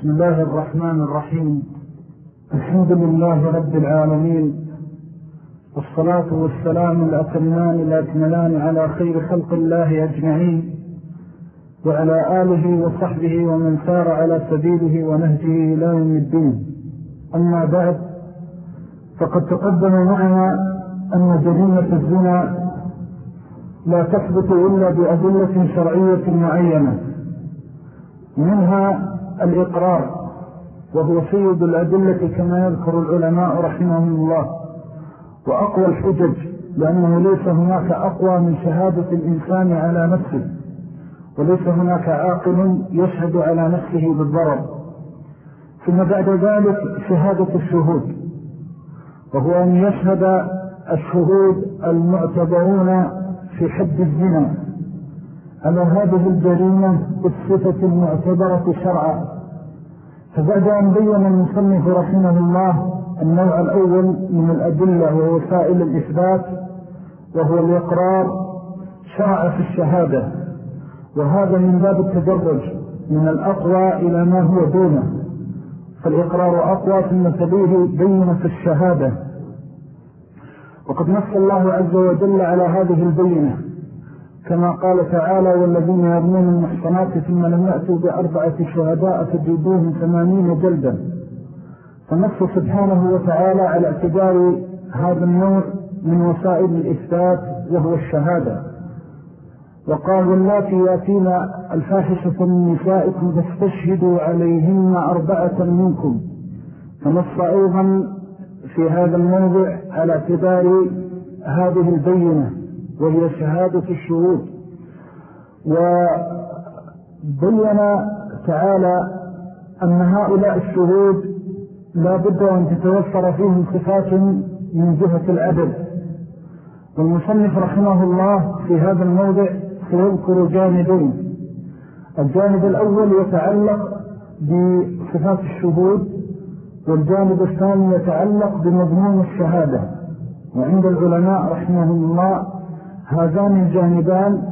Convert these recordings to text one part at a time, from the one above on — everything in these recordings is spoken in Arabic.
بسم الله الرحمن الرحيم. الحمد لله رب العالمين. والصلاة والسلام الأتمان الأكملان على خير خلق الله أجمعين. وعلى آله وصحبه ومن سار على سبيله ونهجه إلى يوم الدين. أما بعد فقد تقدم معنا أن جريمة الزنا لا تثبت إلا بأدلة شرعية معينة. منها الإقرار وهو سيد الأدلة كما يذكر العلماء رحمهم الله. وأقوى الحجج لأنه ليس هناك أقوى من شهادة الإنسان على نفسه وليس هناك عاقل يشهد على نفسه بالضرر. ثم بعد ذلك شهادة الشهود وهو أن يشهد الشهود المعتبرون في حد الزنا. على هذه الجريمة بالصفة المعتبرة شرعا. فبعد أن بيّن المصنف رحمه الله النوع الأول من الأدلة ووسائل الإثبات وهو الإقرار شرع في الشهادة. وهذا من باب التدرج من الأقوى إلى ما هو دونه. فالإقرار أقوى ثم تليه بينة الشهادة. وقد نص الله عز وجل على هذه البينة. كما قال تعالى والذين يرمون المحصنات ثم لم يأتوا بأربعة شهداء فجدوهم ثمانين جلدا. فنص سبحانه وتعالى على اعتبار هذا النوع من وسائل الإثبات وهو الشهادة. وقال واللاتي ياتينا الفاحشة من نسائكم فاستشهدوا عليهن أربعة منكم. فنص أيضا في هذا الموضع على اعتبار هذه البينة. وهي شهادة الشهود. وبين تعالى أن هؤلاء الشهود لا بد أن تتوفر فيهم صفات من جهة العدل والمصنف رحمه الله في هذا الموضع سيذكر جانبين. الجانب الأول يتعلق بصفات الشهود والجانب الثاني يتعلق بمضمون الشهادة. وعند العلماء رحمه الله هذان الجانبان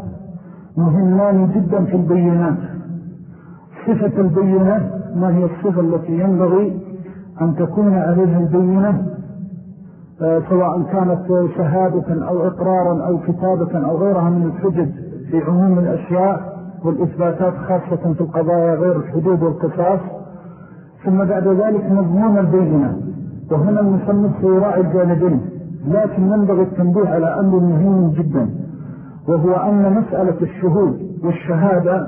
مهمان جدا في البينات. صفة البينة ما هي الصفة التي ينبغي أن تكون عليها البينة؟ آه، سواء كانت شهادة أو إقرارا أو كتابة أو غيرها من الحجج في عموم الأشياء والإثباتات خاصة في القضايا غير الحدود والقصاص. ثم بعد ذلك مضمون البينة وهنا المصنف سيراعي الجانبين. لكن ينبغي التنبيه على أمر مهم جدا وهو أن مسألة الشهود والشهادة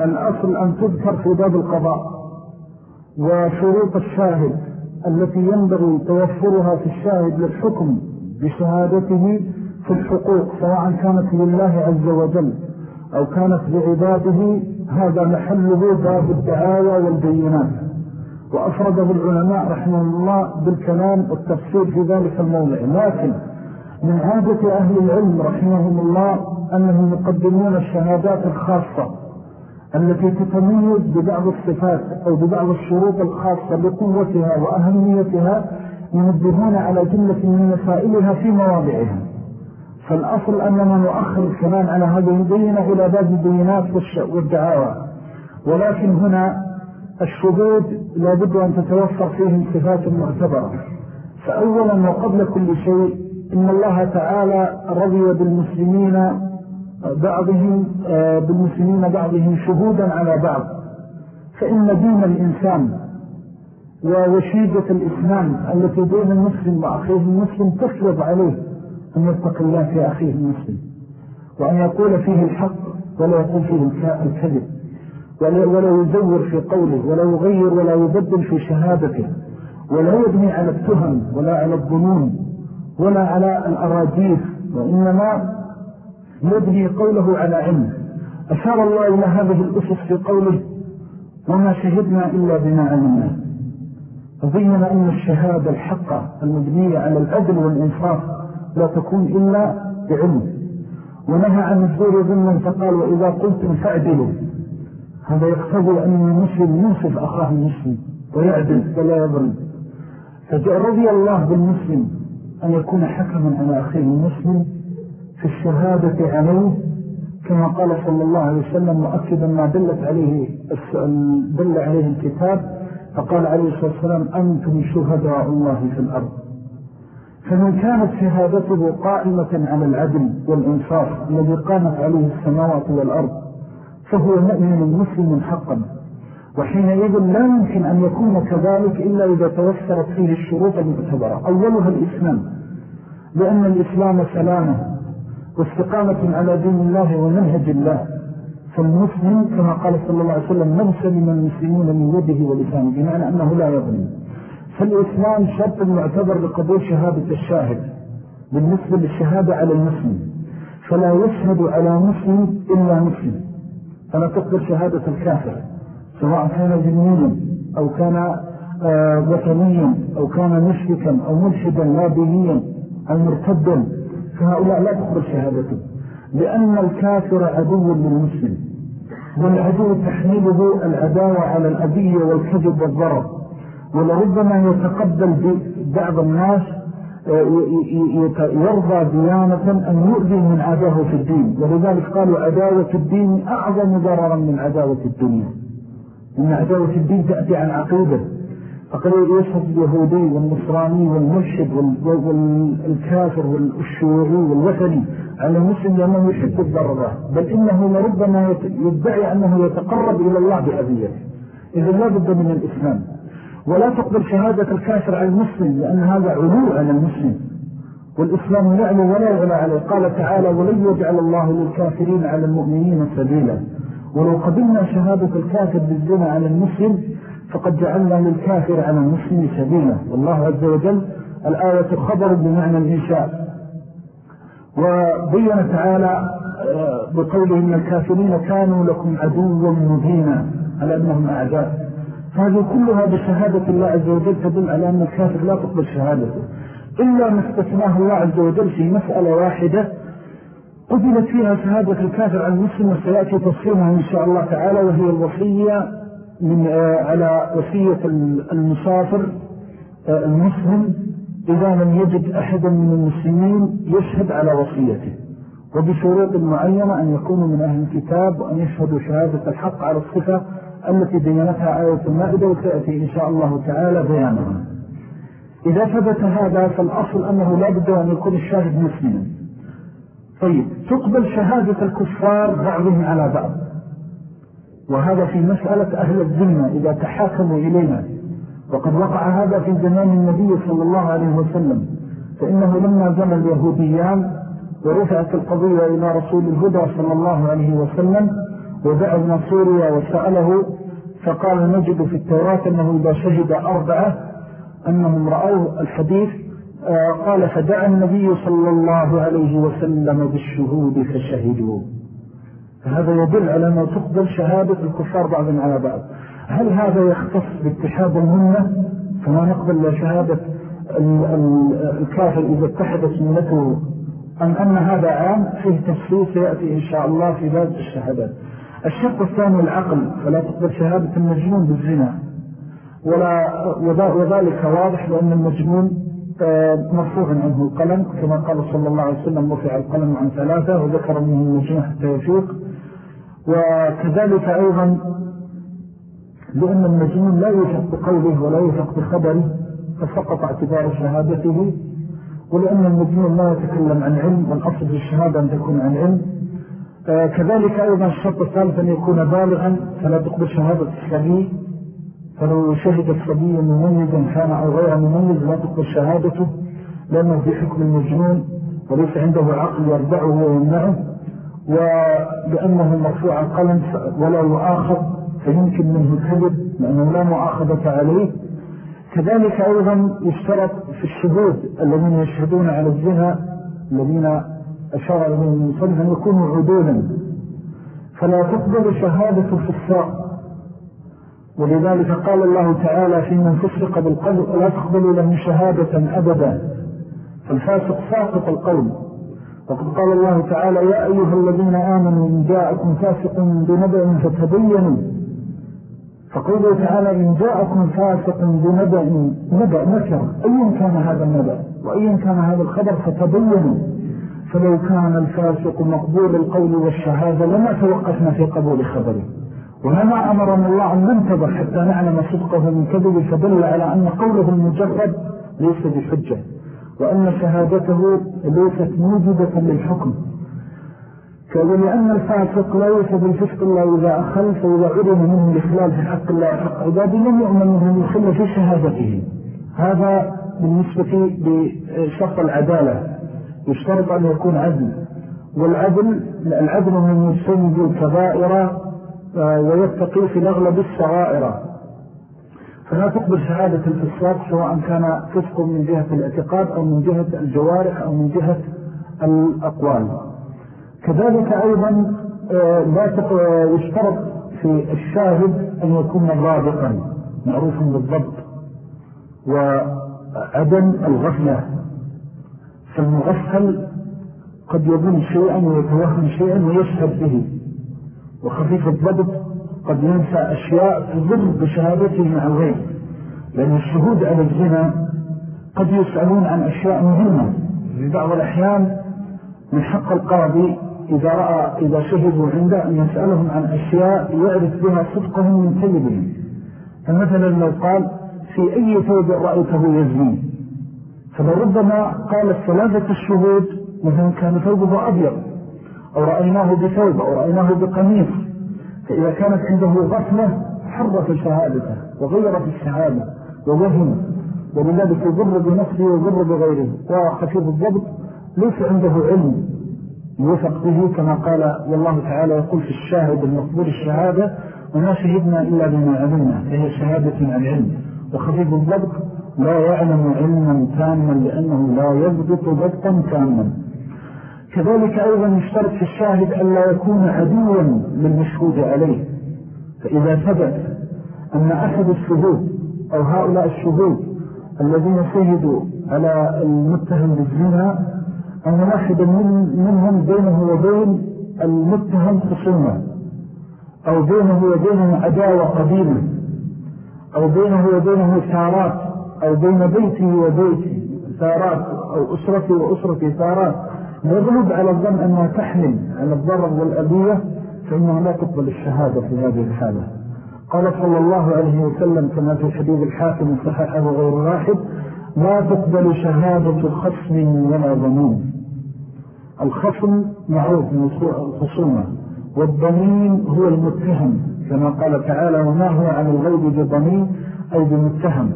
الأصل أن تذكر في باب القضاء وشروط الشاهد التي ينبغي توفرها في الشاهد للحكم بشهادته في الحقوق سواء كانت لله عز وجل أو كانت لعباده هذا محله باب الدعاوى والبينات. وأفرده العلماء رحمه الله بالكلام والتفسير في ذلك الموضع. لكن من عادة أهل العلم رحمهم الله أنهم يقدمون الشهادات الخاصة التي تتميز ببعض الصفات أو ببعض الشروط الخاصة لقوتها وأهميتها ينبهون على جملة من مسائلها في مواضعها. فالأصل أننا نؤخر الكلام على هذه البينة إلى باب البينات والدعاوى. ولكن هنا الشهود لابد أن تتوفر فيهم صفات معتبرة. فأولا وقبل كل شيء إن الله تعالى رضي بالمسلمين بعضهم بالمسلمين بعضهم شهودا على بعض. فإن دين الإنسان ووشيدة الإسلام التي بين المسلم وأخيه المسلم تفرض عليه أن يتق الله في أخيه المسلم وأن يقول فيه الحق ولا يقول فيه الكذب. ولا يزور في قوله ولا يغير ولا يبدل في شهادته ولا يبني على التهم ولا على الظنون ولا على الأراجيف وإنما يبني قوله على علم. أشار الله إلى هذه الأسس في قوله وما شهدنا إلا بما علمنا وبين أن الشهادة الحقة المبنية على العدل والإنصاف لا تكون إلا بعلم. ونهى عن الزور ضمن فقال وإذا قلتم فاعدلوا هذا يقتضي أن المسلم ينصف أخاه المسلم ويعدل ولا يظلم. رضي الله بالمسلم أن يكون حكما على أخيه المسلم في الشهادة عليه كما قال صلى الله عليه وسلم مؤكدا ما دلت عليه دل عليه الكتاب فقال عليه الصلاة والسلام أنتم شهداء الله في الأرض. فمن كانت شهادته قائمة على العدل والإنصاف الذي قامت عليه السماوات والأرض فهو مؤمن مسلم حقا. وحينئذ لا يمكن أن يكون كذلك إلا إذا توفرت فيه الشروط المعتبرة. أولها الإسلام. لأن الإسلام سلامة واستقامة على دين الله ومنهج الله. فالمسلم كما قال صلى الله عليه وسلم من سلم المسلمون من يده ولسانه. بمعنى أنه لا يظلم فالإسلام شرط معتبر لقبول شهادة الشاهد بالنسبة للشهادة على المسلم. فلا يشهد على مسلم إلا مسلم. فلا تقبل شهادة الكافر سواء كان جنيا أو كان آه، وطنيا أو كان مشركا أو ملحدا لا دينيا أو مرتدا فهؤلاء لا تقبل شهادته لأن الكافر عدو للمسلم والعدو تحميله العداوة على الأذية والكذب والضرر ولربما يتقبل بعض الناس يرضى ديانة أن يؤذي من عداه في الدين. ولذلك قالوا عداوة الدين أعظم ضررا من عداوة الدنيا. إن عداوة الدين تأتي عن عقيدة. فقد يصف اليهودي والنصراني والمرشد والكافر والشيوعي والوثني. على المسلم لأنه يحب الضربة بل إنه لربما يدعي أنه يتقرب إلى الله بأذيته إذا لا بد من الإسلام. ولا تقبل شهادة الكافر على المسلم لأن هذا علو على المسلم. والإسلام يعلو ولا يعلى عليه. قال تعالى ولن يجعل الله للكافرين على المؤمنين سبيلا. ولو قبلنا شهادة الكافر بالزنا على المسلم فقد جعلنا للكافر على المسلم سبيلا. والله عز وجل الآية خبر بمعنى الإنشاء. وبين تعالى آه، بقوله إن الكافرين كانوا لكم عدوا مبينا على أنهم أعداء. فهذه كلها بشهادة الله عز وجل تدل على أن الكافر لا تقبل شهادته. إلا ما استثناه الله عز وجل في مسألة واحدة قبلت فيها شهادة الكافر عن المسلم وسيأتي تصفيرها إن شاء الله تعالى وهي الوصية من آه، على وصية المسافر آه، المسلم إذا لم يجد أحدا من المسلمين يشهد على وصيته. وبشروط معينة أن يكونوا من أهل الكتاب وأن يشهدوا شهادة الحق على الصفة التي بينتها آية المائدة وتأتي إن شاء الله تعالى بيانها. إذا ثبت هذا فالأصل أنه لا بد أن يكون الشاهد مسلما. طيب تقبل شهادة الكفار بعضهم على بعض. وهذا في مسألة أهل الذمة إذا تحاكموا إلينا. وقد وقع هذا في زمان النبي صلى الله عليه وسلم. فإنه لما زمن اليهوديان ورفعت القضية إلى رسول الهدى صلى الله عليه وسلم ودعوا سوريا وسأله فقال نجد في التوراة أنه إذا شهد أربعة أنهم رأوا الحديث آه، قال فدعا النبي صلى الله عليه وسلم بالشهود فشهدوا. فهذا يدل على أنه تقبل شهادة الكفار بعضا على بعض. هل هذا يختص باتحاد المنة؟ فما نقبل شهادة الكافر إذا اتحدت منته. أم أن هذا عام؟ فيه تفصيل سيأتي إن شاء الله في باب الشهادات. الشق الثاني العقل فلا تقبل شهادة المجنون بالزنا. ولا وذلك واضح لأن المجنون آه، مرفوع عنه القلم كما قال صلى الله عليه وسلم رفع القلم عن ثلاثة وذكر منه المجنون حتى يفيق. وكذلك أيضا لأن المجنون لا يفق بقوله ولا يفق بخبره فسقط اعتبار شهادته. ولأن المجنون لا يتكلم عن علم والأصل في الشهادة أن تكون عن علم. كذلك أيضا الشرط الثالث أن يكون بالغا فلا تقبل شهادة الصبي فلو شهد الصبي مميزا كان أو غير مميز لا تقبل شهادته لأنه في حكم المجنون وليس عنده عقل يردعه ويمنعه. ولأنه مرفوع القلم ولا يؤاخذ فيمكن منه الكذب لأنه لا مؤاخذة عليه. كذلك أيضا يشترط في الشهود الذين يشهدون على الزنا الذين أشار إليه المصنف أن يكونوا عدولا. فلا تقبل شهادة الفساق. ولذلك قال الله تعالى في من فسق بالقلب لا تقبل له شهادة أبدا. فالفاسق ساقط القول وقد قال الله تعالى يا أيها الذين آمنوا إن جاءكم فاسق بنبأ فتبينوا. فقوله تعالى إن جاءكم فاسق بنبأ نبأ نكر أيا كان هذا النبأ وأيا كان هذا الخبر فتبينوا. فلو كان الفاسق مقبول القول والشهادة لما توقفنا في قبول خبره. ولما أمرنا الله أن ننتظر حتى نعلم صدقه من كذب فدل على أن قوله المجرد ليس بحجة وأن شهادته ليست موجبة للحكم. لأن الفاسق لا يوسف الفسق الله إذا أخل فإذا علم منه الإخلال في حق الله وحق عباده لم يؤمن منه يخل في شهادته. هذا بالنسبة لشرط العدالة. يشترط أن يكون عدل. والعدل العدل من يسند الكبائر آه، ويتقي في الأغلب الصغائر. فلا تقبل شهادة الفساد سواء كان فسق من جهة الاعتقاد أو من جهة الجوارح أو من جهة الأقوال. كذلك أيضا آه، لا يشترط في الشاهد أن يكون رابطا معروفا بالضبط وعدم الغفلة. فالمغفل قد يظن شيئا ويتوهم شيئا ويشهد به. وخفيف الضبط قد ينسى أشياء تضر بشهادته مع الغير لأن الشهود على الزنا قد يسألون عن أشياء مهمة. في بعض الأحيان من حق القاضي إذا رأى إذا شهدوا عنده أن يسألهم عن أشياء يعرف بها صدقهم من كذبهم فمثلا لو قال في أي ثوب رأيته يزني؟ فلربما قال الثلاثة الشهود مثلا كان ثوبه أبيض أو رأيناه بثوب أو رأيناه بقميص فإذا كانت عنده غفلة حرف شهادته وغيرت الشهادة ووهم ولذلك يضر بنفسه ويضر بغيره. وخفيف الضبط ليس عنده علم يوثق به كما قال والله تعالى يقول في الشاهد المقبول الشهادة وما شهدنا إلا بما علمنا فهي شهادة عن علم. وخفيف الضبط لا يعلم علما تاما لأنه لا يضبط ضبطا تاما كذلك أيضا يشترط في الشاهد أن لا يكون عدوا للمشهود عليه. فإذا ثبت أن أحد الشهود أو هؤلاء الشهود الذين شهدوا على المتهم بالزنا أن واحد منهم بينه وبين المتهم خصومة أو بينه وبينه عداوة قديمة أو بينه وبينه ثارات. أو بين بيتي وبيتي ثارات أو أسرتي وأسرتي ثارات يغلب على الظن أنها تحمل على الضرر والأبية فإنها لا تقبل الشهادة في هذه الحالة. قال صلى الله عليه وسلم كما في حديث الحاكم صححه غير واحد لا تقبل شهادة خصم ولا ضمين. الخصم معروف من الخصومة والضمين هو المتهم كما قال تعالى وما هو عن الغيب بضمين أي بمتهم؟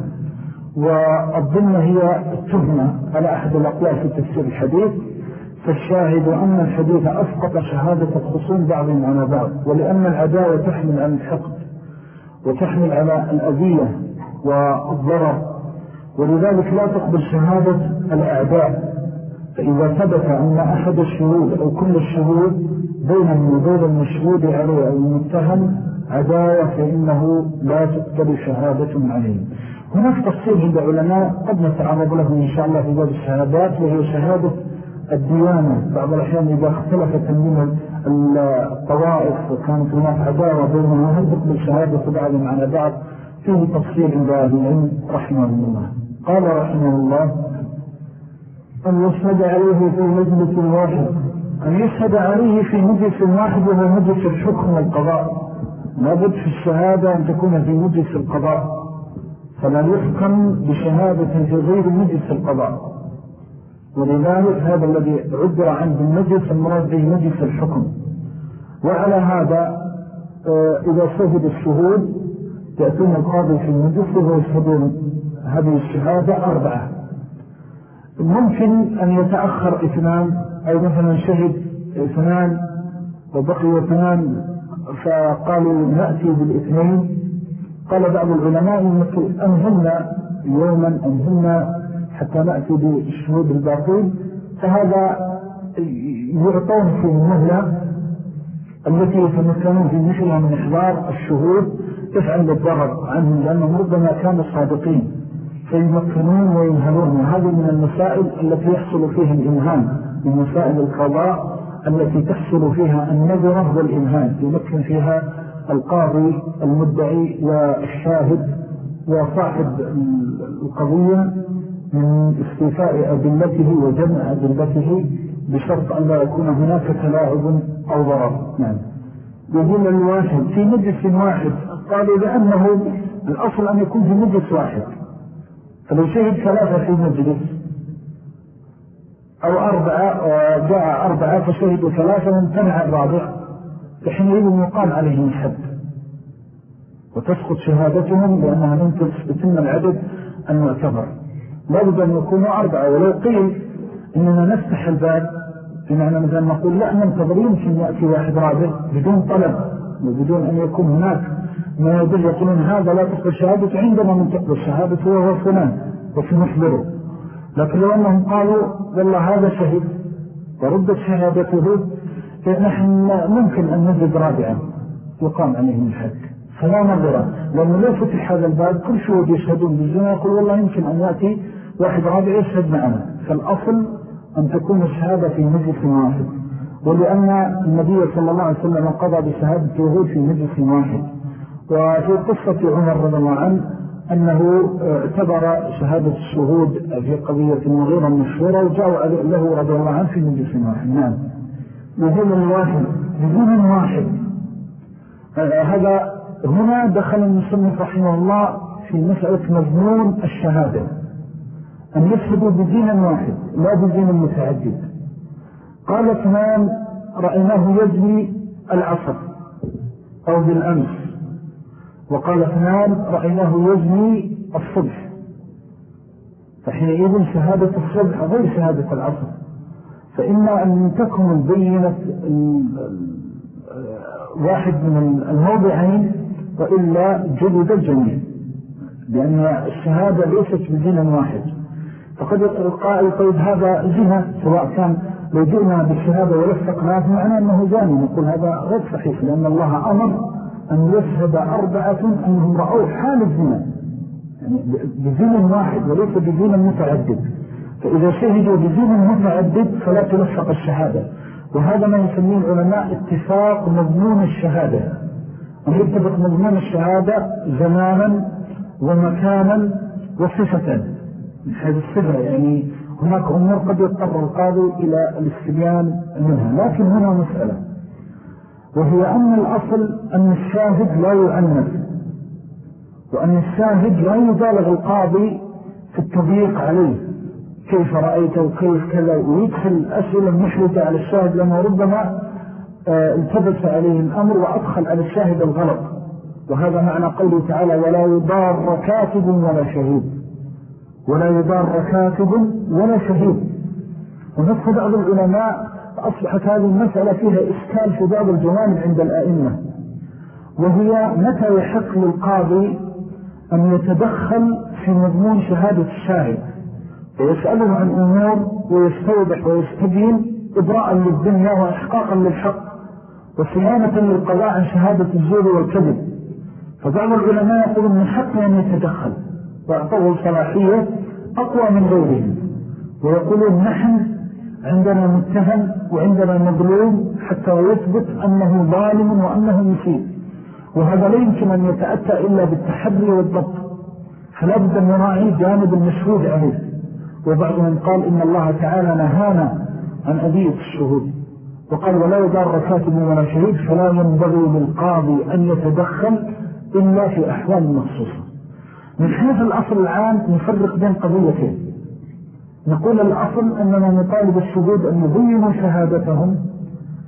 والضمة هي التهمة على أحد الأقوال في تفسير الحديث فالشاهد أن الحديث أسقط شهادة الخصوم بعضهم على بعض ولأن العداوة تحمل على الحقد وتحمل على الأذية والضرر ولذلك لا تقبل شهادة الأعداء فإذا ثبت أن أحد الشهود أو كل الشهود بينهم وبين المشهود عليه أو المتهم عداوة فإنه لا تقبل شهادة عليه. هناك تفصيل عند علماء قد نتعرض له إن شاء الله في باب الشهادات وهي شهادة الديانة. بعض الأحيان إذا اختلفت من الطوائف وكانت هناك عداوة بينها هل تقبل شهادة بعضهم على بعض. فيه تفصيل عند أهل العلم رحمه الله. قال رحمه الله أن يشهد عليه في مجلس واحد أن يشهد عليه في مجلس واحد وهو مجلس الحكم والقضاء لابد في الشهادة أن تكون في مجلس القضاء. فلا يحكم بشهادة في غير مجلس القضاء. ولذلك هذا الذي عبر عنه بالمجلس المراد به مجلس الحكم. وعلى هذا آه، إذا شهد الشهود يأتون القاضي في المجلس ويشهدون هذه الشهادة أربعة. ممكن أن يتأخر اثنان أو مثلا شهد اثنان وبقي اثنان فقالوا نأتي بالاثنين. قال بعض العلماء أنهلنا يوما أنهلنا حتى نأتي بالشهود الباقين. فهذا يعطون في المهلة التي يتمكنون في مثلها من إحضار الشهود تفعل الضرر عنهم لأنهم ربما كانوا صادقين فيمكنون وينهلون. هذه من المسائل التي يحصل فيها الإنهان من مسائل القضاء التي تحصل فيها النظرة والإنهان يمكن فيها القاضي المدعي والشاهد وصاحب القضية من استيفاء أدلته وجمع أدلته بشرط أن لا يكون هناك تلاعب أو ضرر. نعم. يقول الواحد في مجلس واحد قالوا لأنه الأصل أن يكون في مجلس واحد. فلو شهد ثلاثة في مجلس أو أربعة وجاء أربعة فشهدوا ثلاثة وامتنع الرابع فحينئذ يقام عليهم الحد. وتسقط شهادتهم لأنها لم تتم العدد المعتبر. لا بد أن يكونوا أربعة. ولو قيل إننا نفتح الباب بمعنى مثلا نقول لا ننتظر يمكن يأتي واحد رابع بدون طلب وبدون أن يكون هناك ما يدل يقولون هذا لا تقبل شهادة عندما من تقبل شهادة وهو فلان وسنخبره لكن لو أنهم قالوا والله هذا شهد وردت شهادته فنحن ممكن أن نجد رابعا يقام عليهم الحد فلا نظرة لأنه لو فتح هذا الباب كل شهود يشهدون بالزنا يقول والله يمكن أن يأتي واحد رابع يشهد معنا. فالأصل أن تكون الشهادة في مجلس واحد. ولأن النبي صلى الله عليه وسلم قضى بشهادة وهود في مجلس واحد. وفي قصة عمر رضي الله عنه أنه اعتبر شهادة الشهود في قضية المغيرة المشهورة وجاءوا له رضي الله عنه في مجلس واحد. نعم. يقول الواحد بدون واحد. هذا هنا دخل المسلم رحمه الله في مسألة مضمون الشهادة. أن يشهدوا بدين واحد لا بدين متعدد قال اثنان رأيناه يجري العصر أو بالأمس. وقال اثنان رأيناه يجني الصبح. فحينئذ شهادة الصبح غير شهادة العصر. فإما أن تكون بينة واحد من الموضعين وإلا جلد الجميع لأن الشهادة ليست بدين واحد. فقد يقول القائل طيب هذا جهة سواء كان لو جئنا بالشهادة ولفقناه معنى أنه جاني نقول هذا غير صحيح لأن الله أمر أن يشهد أربعة أنهم رأوا حال الزنا. يعني بزين واحد وليس بزين متعدد. فإذا شهدوا بزين متعدد فلا تلفق الشهادة. وهذا ما يسميه العلماء اتفاق مضمون الشهادة. أن يتبق مضمون الشهادة زمانا ومكانا وصفة. حيث الصفة يعني هناك أمور قد يضطر القاضي إلى الاستبيان منها لكن هنا مسألة. وهي أن الأصل أن الشاهد لا يعنف وأن الشاهد لا يبالغ القاضي في التضييق عليه. كيف رأيت وكيف كذا ويدخل أسئلة محرجة على الشاهد لأنه ربما آه، التبس عليه الأمر وأدخل على الشاهد الغلط. وهذا معنى قوله تعالى ولا يضار كاتب ولا شهيد. ولا يضار كاتب ولا شهيد. ونفس بعض العلماء فأصبحت هذه المسألة فيها إشكال في بعض الجوانب عند الآئمة. وهي متى يحق للقاضي أن يتدخل في مضمون شهادة الشاهد؟ ويسأله عن أمور ويستوضح ويستبين إبراء للدنيا وإحقاقا للحق وصيانة للقضاء عن شهادة الزور والكذب. فبعض العلماء يقولون من حق أن يتدخل وأعطوه صلاحية أقوى من غيرهم. ويقولون نحن عندنا متهم وعندنا مظلوم حتى يثبت أنه ظالم وأنه مسيء وهذا لا يمكن أن يتأتى إلا بالتحري والضبط. فلا بد أن نراعي جانب المشهود عليه. وبعضهم قال إن الله تعالى نهانا عن أذية الشهود. وقال ولا يدار كاتب ولا شهيد فلا ينبغي للقاضي أن يتدخل إلا في أحوال مخصوصة. من حيث الأصل العام نفرق بين قضيتين. نقول الأصل أننا نطالب الشهود أن يبينوا شهادتهم.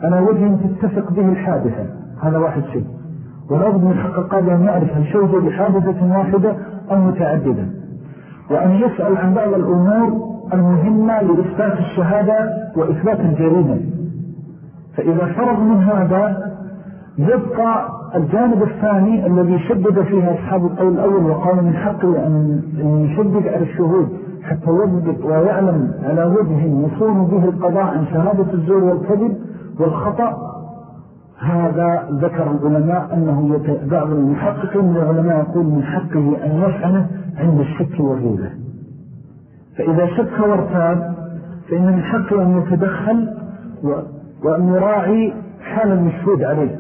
على وجه تتفق به الحادثة. هذا واحد شيء. ولابد من حق القاضي أن يعرف هل شهد بحادثة واحدة أو متعددة. وأن يسأل عن بعض الأمور المهمة لإثبات الشهادة وإثبات الجريمة. فإذا فرض من هذا يبقى الجانب الثاني الذي شدد فيها أصحاب القول الأول وقال من حقه أن يشدد على الشهود حتى يضبط ويعلم على وجه يصون به القضاء عن شهادة الزور والكذب والخطأ. هذا ذكر العلماء أنه بعض المحققين العلماء يقول من حقه أن يفعله عند الشك والريبة. فإذا شك وارتاب فإن من حقه أن يتدخل وأن يراعي حال المشهود عليه.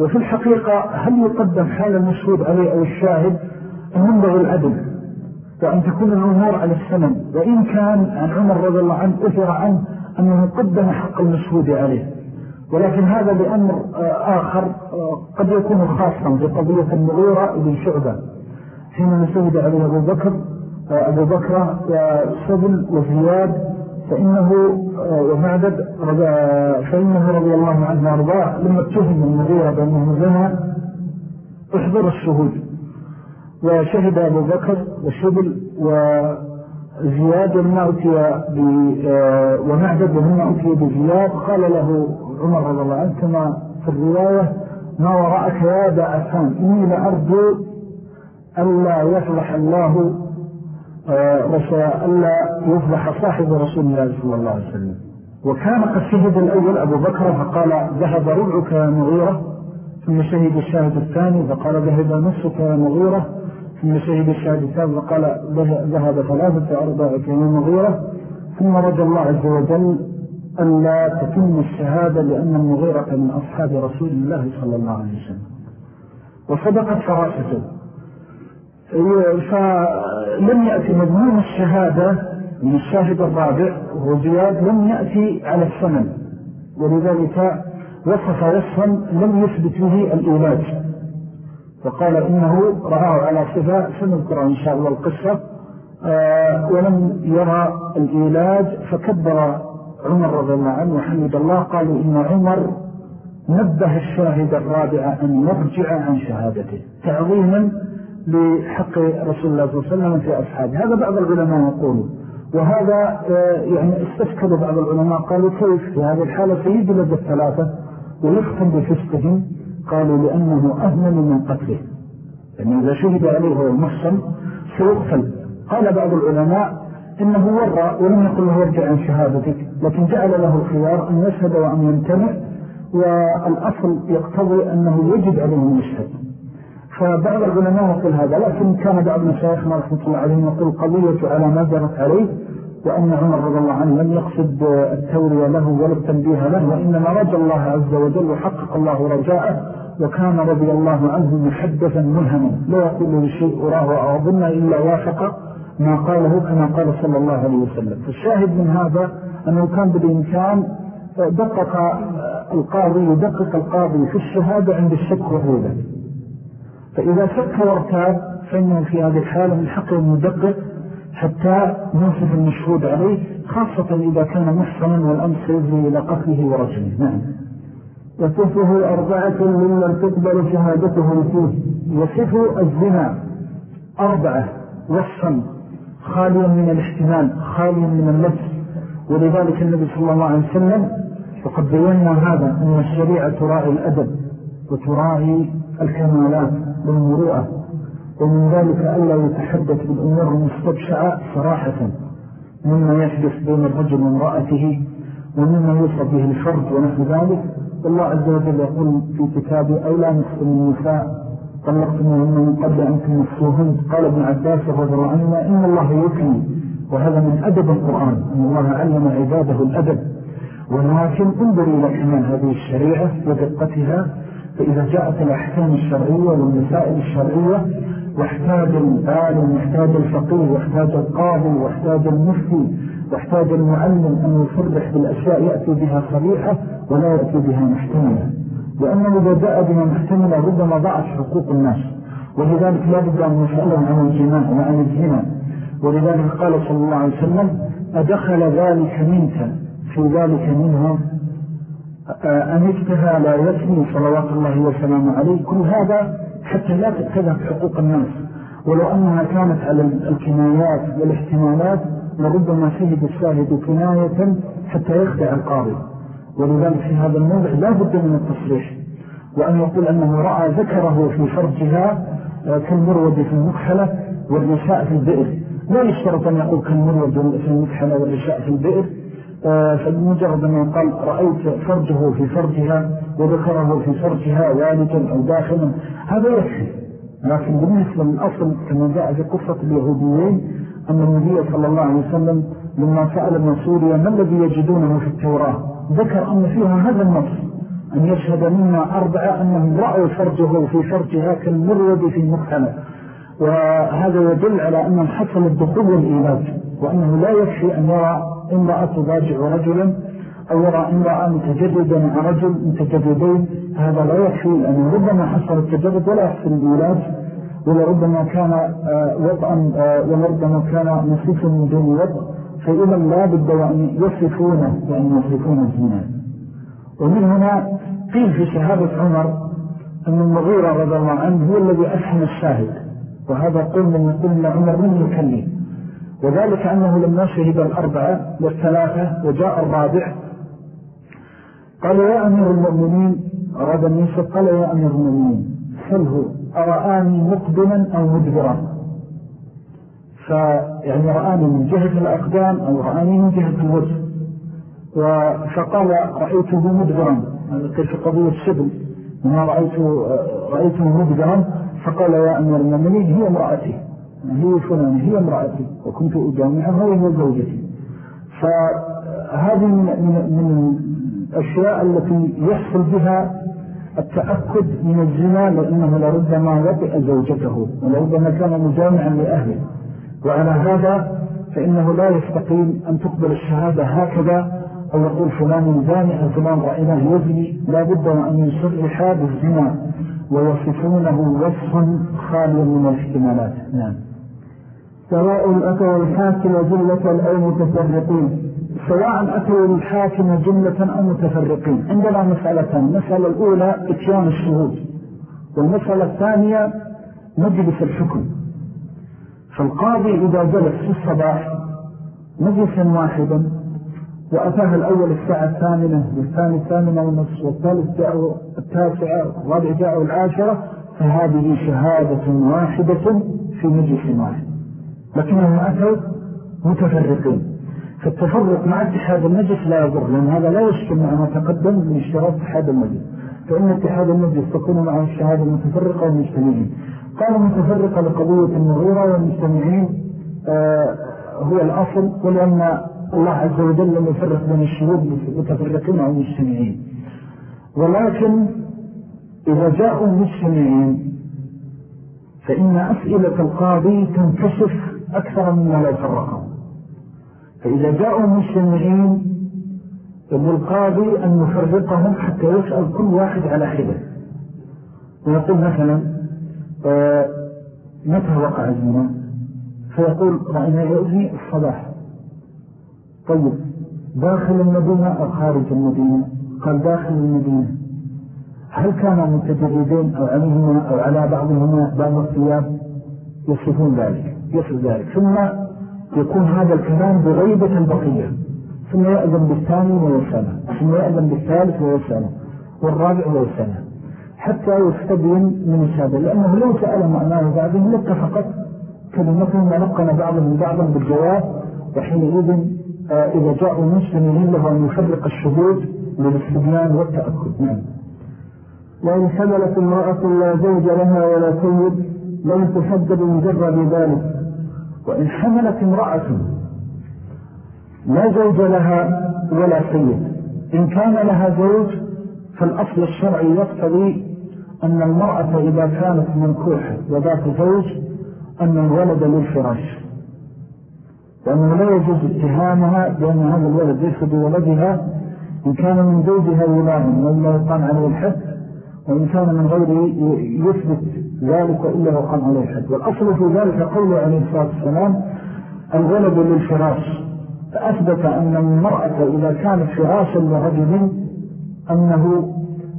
وفي الحقيقة هل يقدم حال المشهود عليه أو الشاهد؟ أن ينبغي العدل وأن تكون الأمور على السنن وإن كان عن عمر رضي الله عنه أثر عنه أنه قدم حق المشهود عليه. ولكن هذا بأمر آخر قد يكون خاصا في قضية المغيرة بن شعبة. حين نشهد عليه أبو بكر أبو بكر وسبل وزياد فإنه ومعدد فإنه رضي الله عنه وأرضاه لما اتهم المغيرة بأنه زنى أحضر الشهود. وشهد أبو بكر وشبل وزياد ومما أتي ومعدد ومما أتي بزياد. قال له عمر رضي الله عنه كما في الرواية ما وراءك يا أبا عفان إني لأرجو ألا يفلح الله ألا يفضح صاحب رسول الله صلى الله عليه وسلم. وكان قد شهد الأول أبو بكر فقال ذهب ربعك يا مغيرة. ثم شهد الشاهد الثاني فقال ذهب نصفك يا مغيرة. ثم شهد الشاهد الثالث فقال ذهب ثلاثة أربعك يا مغيرة. ثم رجى الله عز وجل ألا تتم الشهادة لأن المغيرة من أصحاب رسول الله صلى الله عليه وسلم. وصدقت فراسته فلم يأتي مضمون الشهادة من الشاهد الرابع وهو زياد لم يأتي على السنن ولذلك وصف وصفا لم يثبت به الإيلاج وقال إنه رأى على صفاء سنذكر إن شاء الله القصة. آه، ولم يرى الإيلاج فكبر عمر رضي الله عنه وحمد الله. قالوا إن عمر نبه الشاهد الرابع أن يرجع عن شهادته. تعظيما لحق رسول الله صلى الله عليه وسلم في أصحابه. هذا بعض العلماء يقولوا وهذا آه، يعني استفكر بعض العلماء قالوا كيف في هذه الحالة سيجلد الثلاثة ويختم بفسقهم؟ قالوا لأنه أهمل من قتله. يعني إذا شهد عليه هو المحصن سيقتل. قال بعض العلماء إنه ورى ولم يقل له يرجع عن شهادتك لكن جعل له الخيار أن يشهد وأن يمتنع والأصل يقتضي أنه يجب عليه المشهد. فبعض العلماء يقول هذا لكن كان بعض مشايخنا رحمة الله عليهم يقول قضية على ما جرت عليه وأن عمر رضي الله عنه لم يقصد التورية له ولا التنبيه له وإنما رجى الله عز وجل وحقق الله رجاءه وكان رضي الله عنه محدثا ملهما لا يقول شيء أراه أظن إلا وافق ما قاله كما قال صلى الله عليه وسلم. فالشاهد من هذا أنه كان بالإمكان دقق القاضي يدقق القاضي في الشهادة عند الشك والريبة فإذا شك وارتاب فإنه في هذه الحالة من حق المدقق حتى ننصف المشهود عليه خاصة إذا كان محصنا والأمس سيجري إلى قتله ورجله. نعم. وصفه أربعة ممن تقبل شهادتهم فيه. وصف الزنا أربعة وصفا خاليا من الاحتمال خاليا من اللبس ولذلك النبي صلى الله عليه وسلم وقد بينا هذا أن الشريعة تراعي الأدب وتراعي الكمالات. والمروءة ومن ذلك ألا يتحدث بالأمور المستبشعة صراحة. مما يحدث بين الرجل وامرأته ومما يوصف به الفرد ونحو ذلك. والله عز وجل يقول في كتابه أو لا نسأل النساء طلقتموهن من قبل أن تمسوهن. قال ابن عباس رضي الله عنه إن الله يكني وهذا من أدب القرآن. أن الله علم عباده الأدب. ولكن انظر إلى كمان هذه الشريعة ودقتها. فإذا جاءت الأحكام الشرعية والمسائل الشرعية واحتاج العالم واحتاج الفقيه واحتاج القاضي واحتاج المفتي واحتاج المعلم أن يفرح بالأشياء يأتي بها صريحة ولا يأتي بها محتملة. لأنه إذا جاء بها محتملة ربما ضاعت حقوق الناس. ولذلك لا بد أن نسألهم عن الجماع وعن الزنا ولذلك قال صلى الله عليه وسلم أدخل ذلك منك في ذلك منهم أن اجتهى لا يسمي صلوات الله وسلامه عليه. كل هذا حتى لا تتبع حقوق الناس. ولو أنها كانت على الكنايات والاحتمالات لربما شهد الشاهد كناية حتى يخدع القاضي. ولذلك في هذا الموضع لا بد من التصريح. وأن يقول أنه رأى ذكره في فرجها آه، كالمرود في المكحلة والرشاء في البئر. لا يشترط أن يقول كالمرود في المكحلة والرشاء في البئر. آه، فمجرد أن يقال رأيت فرجه في فرجها وذكره في فرجها والدا أو داخلا هذا يكفي. لكن بالنسبة للأصل كما جاء في قصة اليهوديين أن النبي صلى الله عليه وسلم لما سأل من سوريا ما الذي يجدونه في التوراة؟ ذكر أن فيها هذا النص أن يشهد منا أربعة أنهم رأوا فرجه في فرجها كالمرود في المكتنة وهذا يدل على أنه حصل الدخول والإيلاج وأنه لا يكفي أن يرى امرأة تضاجع رجلا أو يرى امرأة متجددا مع رجل متجددين هذا لا يكفي لأنه ربما حصل التجدد ولا يحصل الإيلاج ولربما كان آه، وضعا آه، ولربما كان نصيفا من دون وضع فإذا لا بد وأن يصفونه وأن يصفون الزنا. ومن هنا قيل في شهادة عمر أن المغيرة رضي الله عنه هو الذي أفهم الشاهد وهذا قول من يقول أن عمر من يكلم. وذلك أنه لما شهد الأربعة والثلاثة وجاء الرابع قال يا أمير المؤمنين أراد أن يسأل قال يا أمير المؤمنين سله أرآني مقبلا أو مدبرا؟ فيعني رآني من جهة الأقدام أو رآني من جهة الوجه. فقال رأيته مدبرا في قضية السبل؟ ما رأيت رأيته مدبرا فقال يا أمير المؤمنين هي امرأتي. هي فلانة هي امرأتي وكنت أجامعها وهي زوجتي. فهذه من, من الأشياء التي يحصل بها التأكد من الزنا لأنه لربما وطئ زوجته ولربما كان مجامعا لأهله. وعلى هذا فإنه لا يستقيم أن تقبل الشهادة هكذا أو يقول فلان زاني أو فلان رأيناه يزني لا بد أن يصرح بالزنا ويصفونه وصفا خاليا من الاحتمالات. نعم. سواء أتوا الحاكم جملة أو متفرقين. سواء أتوا الحاكم جملة أو متفرقين. عندنا مسألتان. المسألة الأولى إتيان الشهود. والمسألة الثانية مجلس الحكم. فالقاضي إذا جلس في الصباح مجلسا واحدا وأتاه الأول الساعة الثامنة والثاني الثامنة ونصف والثالث جاء التاسعة والرابع جاء العاشرة فهذه شهادة واحدة في مجلس واحد. لكنهم أتوا متفرقين. فالتفرق مع اتحاد المجلس لا يضر لأن هذا لا يجتمع ما تقدم من اشتراك اتحاد المجلس. فإن اتحاد المجلس تكون معه الشهادة المتفرقة والمجتمعين. قال متفرقة لقضية المغيرة والمجتمعين آه هو الأصل ولأن الله عز وجل لم يفرق بين الشهود متفرقين أو مجتمعين ولكن إذا جاءوا مجتمعين فإن أسئلة القاضي تنكشف أكثر مما لو فرقهم. فإذا جاءوا مجتمعين للقاضي أن يفرقهم حتى يسأل كل واحد على حدة. ويقول مثلا آه، متى وقع الزنا؟ فيقول رأينا يؤذي الصباح. طيب داخل المدينة أو خارج المدينة؟ قال داخل المدينة. هل كان متجردين أو عليهما أو على بعضهما بعض الثياب يصفون ذلك. يصف ذلك. ثم يكون هذا الكلام بغيبة البقية ثم يأذن بالثاني ويسأله ثم يأذن بالثالث ويسأله والرابع ويسأله حتى يستبين من هذا لأنه لو سأل معناه بعضهم لاتفقت كلمتهم ونقن بعضهم بعضا بالجواب. وحينئذ آه، إذا جاءوا مسلمين له أن يفرق الشهود للاستبيان والتأكد. نعم. وإن حملت امرأة لا زوج لها ولا سيد. لم تحدد مجرد ذلك وإن حملت امرأة لا زوج لها ولا سيد. إن كان لها زوج فالأصل الشرعي يقتضي أن المرأة إذا كانت منكوحة وذات زوج أن الولد للفراش. لأنه لا يجوز اتهامها بأن هذا الولد ليس بولدها إن كان من زوجها ولادا وإلا يقام عليه الحد وإن كان من غيره يثبت ذلك وإلا يقام عليه الحد والأصل في ذلك قوله عليه الصلاة والسلام الولد للفراش. فأثبت أن المرأة إذا كانت فراشا لرجل أنه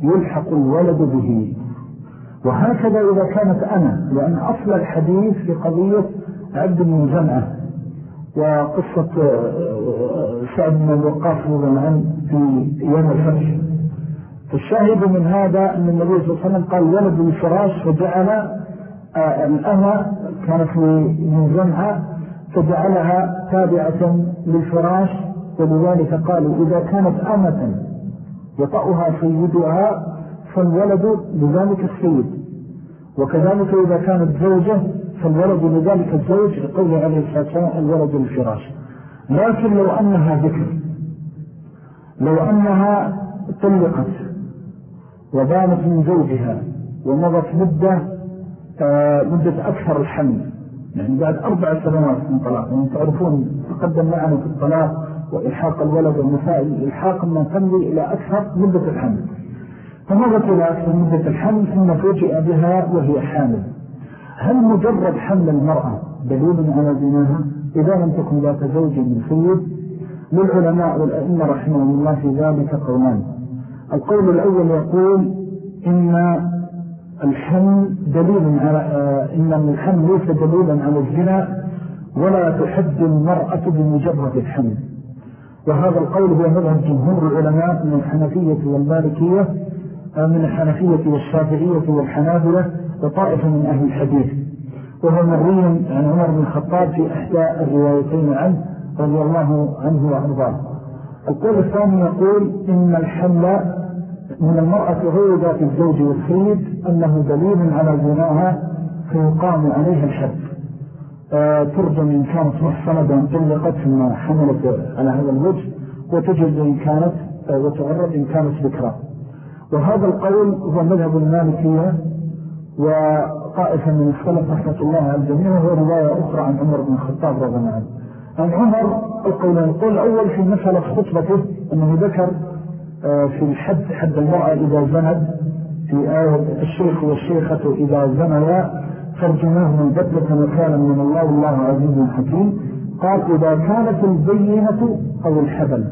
يلحق الولد به. وهكذا إذا كانت أنا لأن أصل الحديث في قضية عبد من جمعة وقصة سعد من الوقاف في يوم الفتح. فالشاهد من هذا أن النبي صلى الله عليه وسلم قال ولد الفراش فجعل آه، الأمى كانت من جمعة فجعلها تابعة للفراش ولذلك قالوا إذا كانت أمة يطأها سيدها فالولد لذلك السيد. وكذلك إذا كانت زوجة فالولد لذلك الزوج لقول عليه الصلاة الولد الفراش. لكن لو أنها ذكر لو أنها طلقت وبانت من زوجها ومضت مدة آه، مدة أكثر الحمل. يعني بعد أربع سنوات من طلاق. يعني تعرفون تقدم معنا في الطلاق وإلحاق الولد والنساء إلحاق ما تمضي إلى أكثر مدة الحمل. فمضت إلى أكثر مدة الحمل ثم فوجئ بها وهي حامل. هل مجرد حمل المرأة دليل على زناها؟ إذا لم تكن ذات زوج من سيد للعلماء والأئمة رحمه الله في ذلك قولان. القول الأول يقول إن الحمل دليل على إن الحمل ليس دليلا على الزنا ولا تحد المرأة بمجرد الحمل وهذا القول هو مذهب جمهور العلماء من الحنفية والمالكية من الحنفية والشافعية والحنابلة وطائفة من أهل الحديث. وهو مرين عن عمر بن الخطاب في إحدى الروايتين عنه رضي الله عنه وأرضاه. القول الثاني يقول إن الحمل من المرأة غير ذات الزوج والسيد أنه دليل على زناها فيقام عليها الحد؟ آه، ترجم إن كانت محصنة بأن طلقت حملت على هذا الوجه وتجد إن كانت آه، وتغرب إن كانت ذكرى وهذا القول هو مذهب المالكية وطائفة من السلف رحمة الله على الجميع وهو رواية أخرى عن عمر بن الخطاب رضي الله عنه. عن عمر القولان القول الأول في مسألة خطبته أنه ذكر في الحد حد المرأة إذا زند في آية الشيخ والشيخة إذا فرجماه من بطلة مكانا من الله والله عزيز حكيم. قال إذا كانت البينة أو الحبل.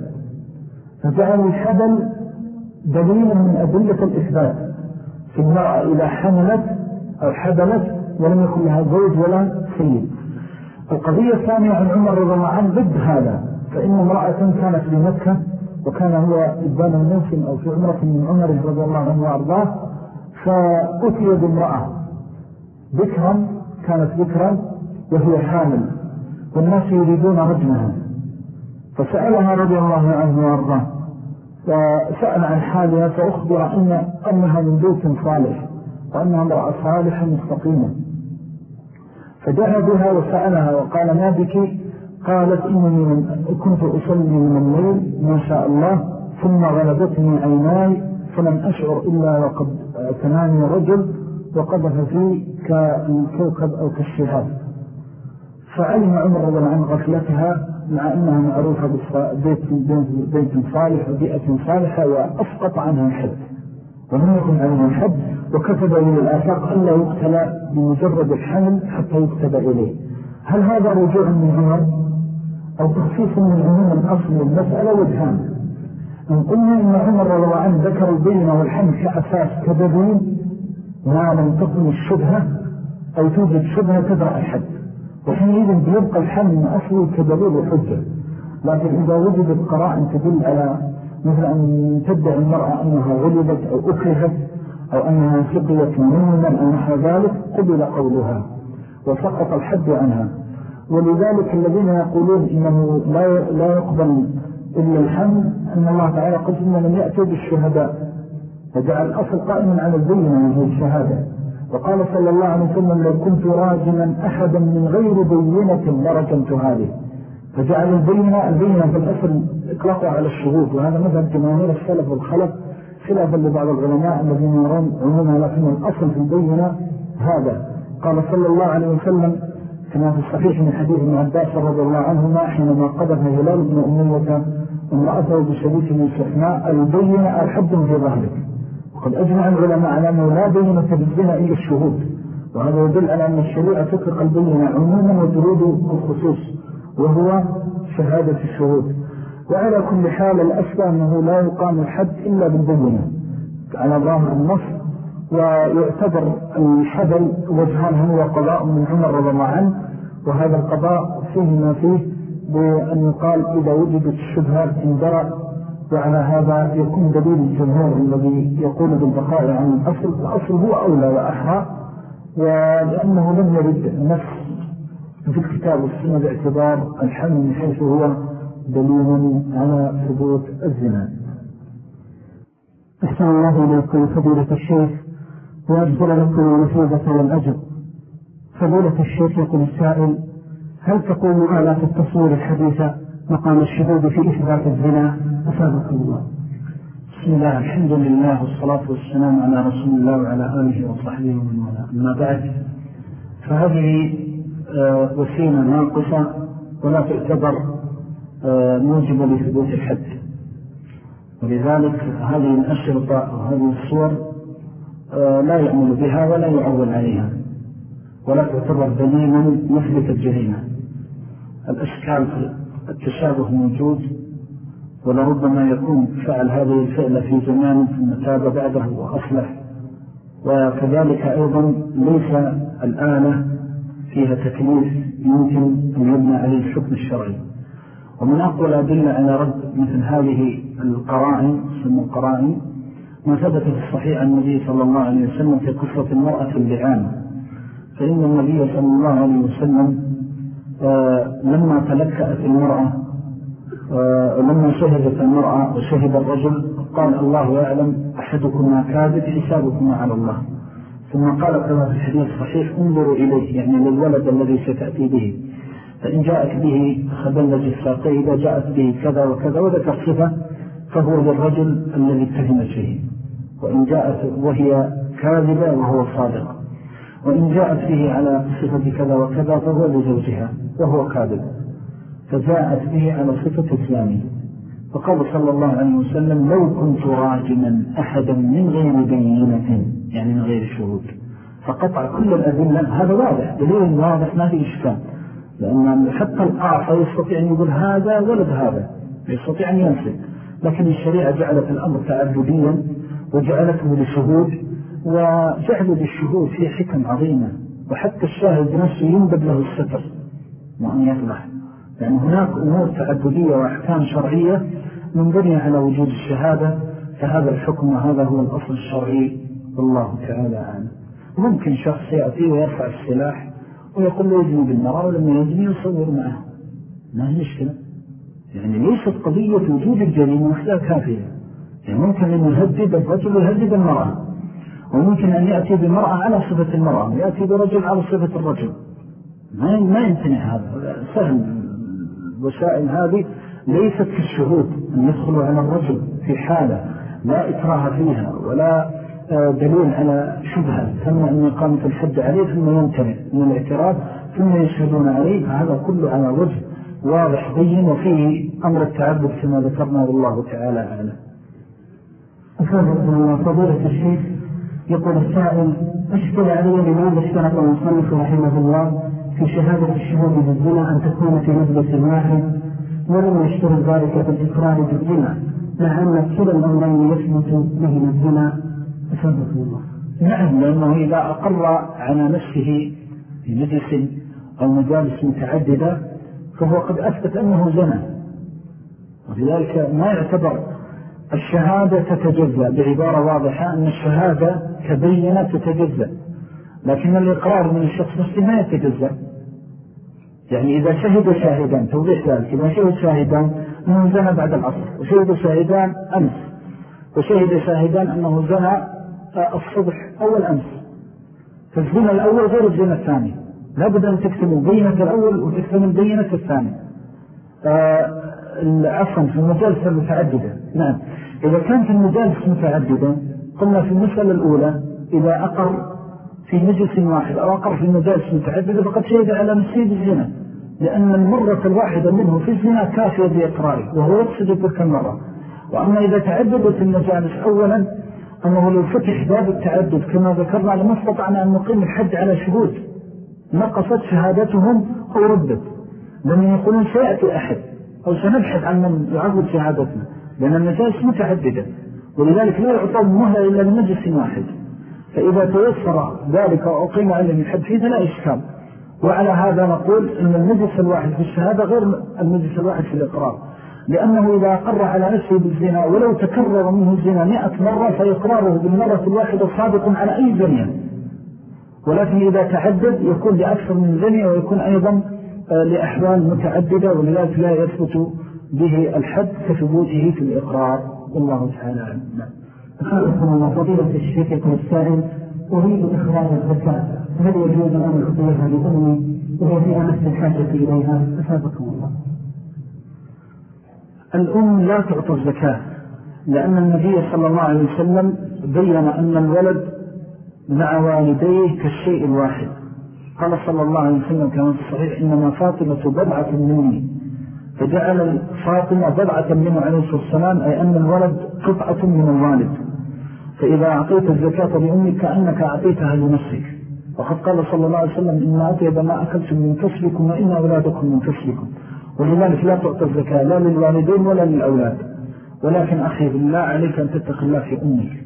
فجعل الحبل دليل من أدلة الإثبات. في المرأة إذا حملت أو حبلت ولم يكن لها زوج ولا سيد القضية الثانية عن عمر رضي الله عنه ضد هذا. فإن امرأة كانت بمكة وكان هو إبان الموسم أو في عمرة من عمر رضي الله عنه وأرضاه فأتي بامرأة. ذكرا كانت ذكرا وهي حامل. والناس يريدون رجمها. فسألها رضي الله عنه وأرضاه. وسأل عن حالها فأخبر أن أنها من بيت صالح وأنها امرأة صالحة مستقيمة. فدعا بها وسألها وقال ما بك؟ قالت إنني كنت أصلي من الليل ما شاء الله ثم غلبتني عيناي فلم أشعر إلا وقد تناني رجل وقذف في كالكوكب أو كالشهاب فعلم عمر رضي الله عنه غفلتها مع أنها معروفة بيت, صالح وبيئة صالحة وأسقط عنها الحد ولم يكن عليها الحد وكتب إلى الآفاق ألا يقتل بمجرد الحمل حتى يكتب إليه. هل هذا رجوع من عمر؟ أو تخصيص من عموم الأصل المسألة وجهان. إن قلنا إن عمر رضي عنه ذكر البينة والحمل كأساس كدليل ما لم تكن الشبهة أو توجد شبهة تدرع الحد. وحينئذ بيبقى الحمل من أصله كدليل وحجة لكن إذا وجدت قراء تدل على مثل أن تدعي المرأة أنها غلبت أو أكرهت أو أنها سقيت منوما أو نحو ذلك قبل قولها. وسقط الحد عنها. ولذلك الذين يقولون إنه لا, لا يقبل إلا الحمد أن الله تعالى قد إن من يأتوا بالشهداء. فجعل الأصل قائما على البينة وهي الشهادة. وقال صلى الله عليه وسلم لو كنت راجما أحدا من غير بينة لرجمت هذه. فجعل البينة البينة في الأصل إطلقوا على الشهود وهذا مثل جماهير السلف والخلف خلافا لبعض العلماء الذين يرون عموما لكن الأصل في البينة هذا. قال صلى الله عليه وسلم كما في الصحيح من حديث ابن عباس رضي الله عنهما حينما قذف هلال بن أمية امرأته بشريك من السحناء البينة الحد في ظهرك. وقد أجمع العلماء على أنه لا بينة بالزنا إلا الشهود. وهذا يدل على أن الشريعة تطلق البينة عموما وتريد الخصوص وهو شهادة الشهود. وعلى كل حال الأسفى أنه لا يقام الحد إلا بالبينة. على ظاهر النص ويعتبر الحبل وجهان هو قضاء من عمر رضا عنه وهذا القضاء فيه ما فيه بأن يقال إذا وجدت الشبهات اندرى وعلى هذا يكون دليل الجمهور الذي يقول بالبقاء عن الأصل الأصل هو أولى وأحرى ولأنه لم يرد النفس في الكتاب والسنة باعتبار الحمل من حيث هو دليل على ثبوت الزنا. أحسن الله إليكم فضيلة الشيخ. وأجزل لكم المثوبة والأجر فضيلة الشيخ يقول السائل هل تقوم آلات التصوير الحديثة مقام الشهود في إثبات الزنا؟ أسابقكم الله. بسم الله الحمد لله والصلاة والسلام على رسول الله وعلى آله وصحبه ومن والاه. أما بعد فهذه آه، وسيلة ناقصة ولا تعتبر آه، موجبة لثبوت الحد. ولذلك هذه الأشرطة وهذه الصور لا يعمل بها ولا يعول عليها. ولا تعتبر دليلا مثبت الجريمة. الأشكال في التشابه موجود ولربما يكون فعل هذه الفعلة في زمان ثم تاب بعده وأصلح. وكذلك أيضا ليس الآلة فيها تكليف يمكن أن يبنى عليه الحكم الشرعي. ومن أقوى الأدلة على رد مثل هذه القرائن سمى القرائن ما ثبت في الصحيح النبي صلى الله عليه وسلم في قصة المرأة اللعان فإن النبي صلى الله عليه وسلم آه، لما تلكأت المرأة آه، لما شهدت المرأة وشهد الرجل قال الله يعلم أحدكم كاذب حسابكما على الله. ثم قال كما في الحديث الصحيح انظروا إليه يعني للولد الذي ستأتي به. فإن جاءت به خبلج الساقي إذا جاءت به كذا وكذا وذكر صفة فهو للرجل الذي اتهم فيه وإن جاءت وهي كاذبة وهو صادق. وإن جاءت به على صفة كذا وكذا فهو لزوجها وهو كاذب. فجاءت به على صفة إسلامي فقال صلى الله عليه وسلم لو كنت راجما أحدا من غير بينة يعني من غير شهود. فقطع كل الأدلة. هذا واضح دليل واضح ما في إشكال. لأن حتى الآخر يستطيع أن يقول هذا ولد هذا يستطيع أن ينسل لكن الشريعة جعلت الأمر تعبديا وجعلته لشهود وجعل للشهود فيه حكم عظيمة. وحتى الشاهد نفسه ينبد له الستر وأن يفلح لأن هناك أمور تعبدية وأحكام شرعية من بني على وجود الشهادة فهذا الحكم وهذا هو الأصل الشرعي. والله تعالى أعلم. ممكن شخص يأتي ويرفع السلاح ويقول له يجني بالمرأة ولما يجني يصور معه. ما هي مشكلة يعني ليست قضية وجود الجريمة وحدها كافية. يعني ممكن أن يهدد الرجل ويهدد المرأة وممكن أن يأتي بمرأة على صفة المرأة ويأتي برجل على صفة الرجل. ما يمتنع هذا. سهل الوسائل هذه ليست كالشهود أن يدخلوا على الرجل في حالة لا إكراه فيها ولا آه، دليل على شبهة ثم أن يقامة الحد عليه ثم يمتنع من الاعتراف ثم يشهدون عليه فهذا كله على وجه واضح بين وفيه أمر التعبد كما ذكرنا والله تعالى أعلم. أفضل فضيلة الشيخ يقول السائل أشكل علي لماذا اشترط المصنف رحمه الله في شهادة الشهود بالزنا أن تكون في مجلس واحد ولم يشترط ذلك في الإقرار بالزنا مع أن كلا الأمرين يثبت بهما الزنا؟ أثبت الله. نعم لأنه إذا أقر على نفسه في مجلس أو مجالس متعددة فهو قد أثبت أنه زنا ولذلك ما يعتبر الشهادة تتجزأ بعبارة واضحة أن الشهادة كبينة تتجزأ. لكن الإقرار من الشخص نفسه ما يتجزأ. يعني إذا شهد شاهدان توضيح ذلك إذا شهد شاهدان أنه زنى بعد العصر. وشهد شاهدان أمس. وشهد شاهدان أنه زنى الصبح أول أمس. فالزنا الأول غير الزنا الثاني. لابد أن تكتموا بينة الأول وتكتموا بينة الثاني. عفوا في المجالس المتعددة نعم. إذا كانت المجالس متعددة قلنا في المسألة الأولى إذا أقر في مجلس واحد أو أقر في مجالس متعددة فقد شهد على نسيب الزنا. لأن المرة الواحدة منه في الزنا كافية بإقراره وهو يقصد تلك المرة. وأما إذا تعددت المجالس أولا أنه لو فتح باب التعدد كما ذكرنا لما استطعنا أن نقيم الحد على شهود. نقصت شهادتهم أو ردت. لأن يقولون سيأتي أحد. أو سنبحث عن من يعرض شهادتنا لأن المجالس متعددة ولذلك لا يعطى مهلة إلا لمجلس واحد. فإذا تيسر ذلك وأقيم علم الحد فيه فلا إشكال. وعلى هذا نقول أن المجلس الواحد في الشهادة غير المجلس الواحد في الإقرار. لأنه إذا أقر على نفسه بالزنا ولو تكرر منه الزنا مئة مرة فإقراره بالمرة الواحدة صادق على أي زنية. ولكن إذا تعدد يكون لأكثر من زنية ويكون أيضا لأحوال متعددة ولذلك لا يثبت به الحد كثبوته في الإقرار. والله تعالى عنه أخذكم الله فضيلة الشيخ يكون السائل أريد إخراج الزكاة. هل يجوز أن أعطيها لأمي وهي في أمس الحاجة إليها؟ أفادكم الله. الأم لا تعطى الزكاة لأن النبي صلى الله عليه وسلم بيّن أن الولد مع والديه كالشيء الواحد. قال صلى الله عليه وسلم كما في الصحيح إنما فاطمة بضعة مني. فجعل فاطمة ضبعة منه عليه الصلاة والسلام أي أن الولد قطعة من الوالد. فإذا أعطيت الزكاة لأمك كأنك أعطيتها لنفسك. وقد قال صلى الله عليه وسلم إن أطيب ما أكلتم من كسبكم وإن أولادكم من كسبكم ولذلك لا تعطى الزكاة لا للوالدين ولا للأولاد. ولكن أخي بالله عليك أن تتق الله في أمك.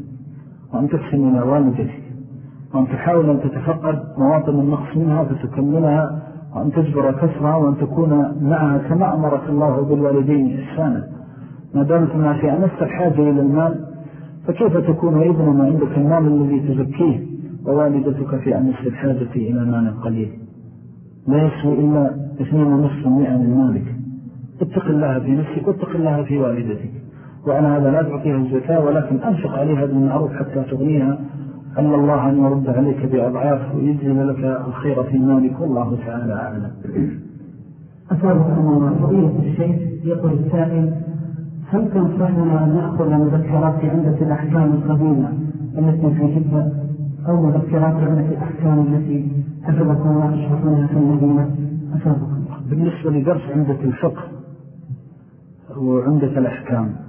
وأن تحسن إلى والدتك. وأن تحاول أن تتفقد مواطن النقص منها فتكملها وأن تجبر كسرها وأن تكون معها كما أمرك الله بالوالدين إحسانا. ما دامت ما في أمس الحاجة إلى المال؟ فكيف تكون ما عندك المال الذي تزكيه؟ ووالدتك في أمس الحاجة إلى مال قليل. لا يسوي إلا اثنين ونصف مئة من مالك. اتق الله في نفسك واتق الله في والدتك. وأنا هذا لا تعطيها الزكاة ولكن أنفق عليها بالمعروف حتى تغنيها أن الله أن يرد عليك بأضعاف ويجزل لك الخير في مالك والله تعالى أعلم. أسألكم الله فضيلة الشيخ يقول السائل هل تنصحنا أن نأخذ مذكرات عندة الأحكام القديمة التي في جدة أو مذكرات عندة الأحكام التي حفظكم الله تشرفونها في المدينة؟ أسألكم بالنسبة لدرس عندة الفقه وعندة الأحكام.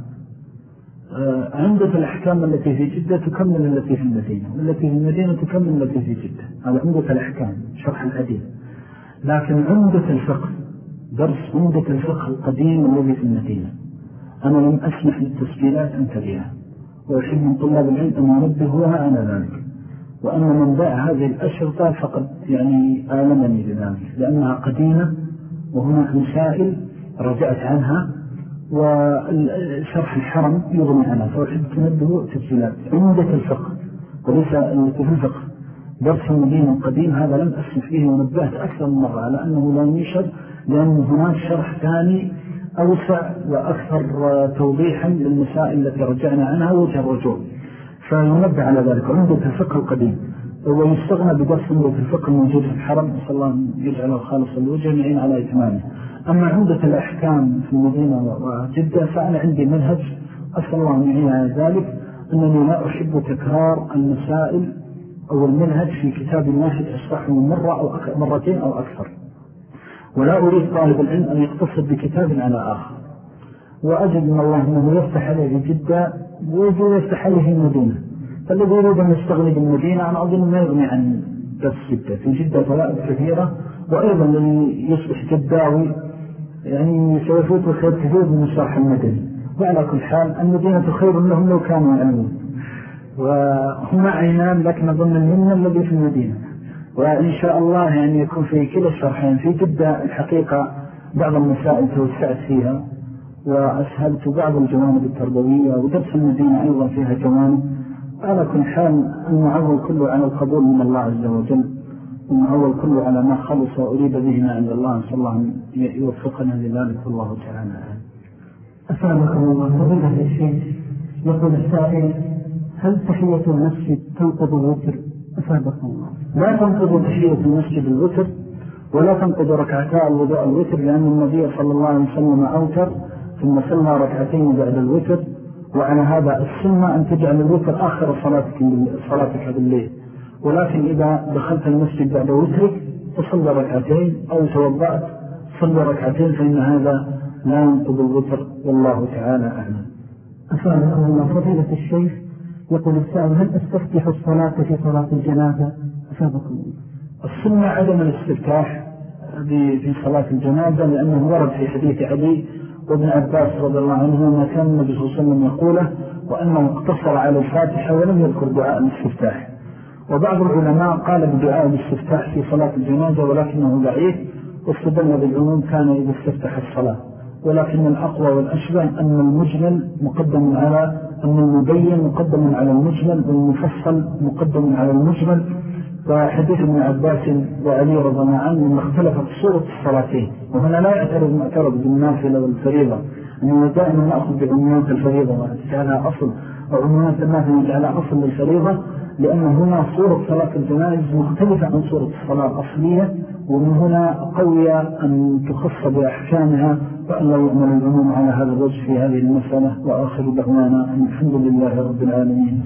آه، عندة الأحكام التي في جدة تكمل التي في المدينة والتي في المدينة تكمل التي في جدة. هذا عندة الأحكام شرح الحديث لكن عندة الفقه درس عندة الفقه القديم الذي في المدينة. أنا لم أسمح للتسجيلات أن تبيها وأحب من طلاب العلم أن ينبهوها على ذلك وأن من باع هذه الأشرطة فقد يعني آلمني لذلك لأنها قديمة وهناك مسائل رجعت عنها وشرح الحرم يغني عنها فأحب تنبه تسجيلات عندة الفقه. وليس التي في الفقه. درس المدينة القديم هذا لم أسمح فيه ونبهت أكثر من مرة على أنه لا ينشر لأن هناك شرح ثاني أوسع وأكثر توضيحا للمسائل التي رجعنا عنها وجه الرجوع فينبه على ذلك. عندة الفقه القديم. ويستغنى بدرس عندة الفقه الموجود في الحرم نسأل الله أن يجعله خالص الوجه معين على إتمامه. أما عندة الأحكام في المدينة وجدة فأنا عندي منهج أسأل الله أن يعين على ذلك. أنني لا أحب تكرار المسائل أو المنهج في كتاب واحد أشرحه مرة أو مرتين أو أكثر. ولا أريد طالب العلم أن يقتصد بكتاب على آخر. وأجد من الله أنه يفتح عليه جدة ويجب يفتح عليه المدينة. فالذي يريد أن يستغني بالمدينة أنا أظن ما يغني عن بس جدة. في جدة فوائد كثيرة وأيضا الذي يصبح جداوي يعني سيفوت الخير كثير من الشرح المدني. وعلى كل حال المدينة خير لهم لو كانوا يعلمون وهما عينان لكن أظن المنة الذي في المدينة. وإن شاء الله يعني يكون في كل الشرحين في جدة الحقيقة بعض المسائل توسعت فيها. وأسهلت بعض الجوانب التربوية ودرس المدينة أيضا فيها جوانب. على كل حال المعول كله على القبول من الله عز وجل المعول كله على ما خلص وأريد به ما عند الله صلى الله أن يوفقنا لذلك الله تعالى أسألكم الله فضيلة الشيخ يقول السائل هل تحية المسجد تنقض الوتر؟ أسابقكم الله. لا تنقض تحية المسجد الوتر ولا تنقض ركعتاء الوضوء الوتر لأن النبي صلى الله عليه وسلم أوتر ثم صلى ركعتين بعد الوتر وعلى هذا السنة أن تجعل الوتر آخر صلاتك, صلاتك بالليل ولكن إذا دخلت المسجد بعد وترك فصلى ركعتين أو توضأت صلى ركعتين فإن هذا لا ينقض الوتر. والله تعالى أعلم. أسألكم الله فضيلة الشيخ يقول السائل هل أستفتح الصلاة في صلاة الجنازة؟ أسابكم الله. السنة عدم الاستفتاح في صلاة الجنازة لأنه ورد في حديث علي وابن عباس رضي الله عنه ما كان النبي صلى الله عليه وسلم يقوله وأنه اقتصر على الفاتحة ولم يذكر دعاء الاستفتاح. وبعض العلماء قال بدعاء الاستفتاح في صلاة الجنازة ولكنه ضعيف واستدل بالعموم كان إذا استفتح الصلاة. ولكن الأقوى والأشبه أن المجمل مقدم على أن المبين مقدم على المجمل والمفصل مقدم على المجمل. وحديث ابن عباس وعلي الله عنه من اختلفت صورة الصلاتين. وهنا لا يعترض معترض بالنافلة والفريضة أنه دائما نأخذ بعمومات الفريضة ونجعلها أصل وعمومات النافلة نجعلها أصل للفريضة لأن هنا صورة صلاة الجنائز مختلفة عن صورة الصلاة الأصلية ومن هنا قوية أن تخص بأحكامها وأن لا يؤمن العموم على هذا الوجه في هذه المسألة. وآخر دعوانا الحمد لله رب العالمين.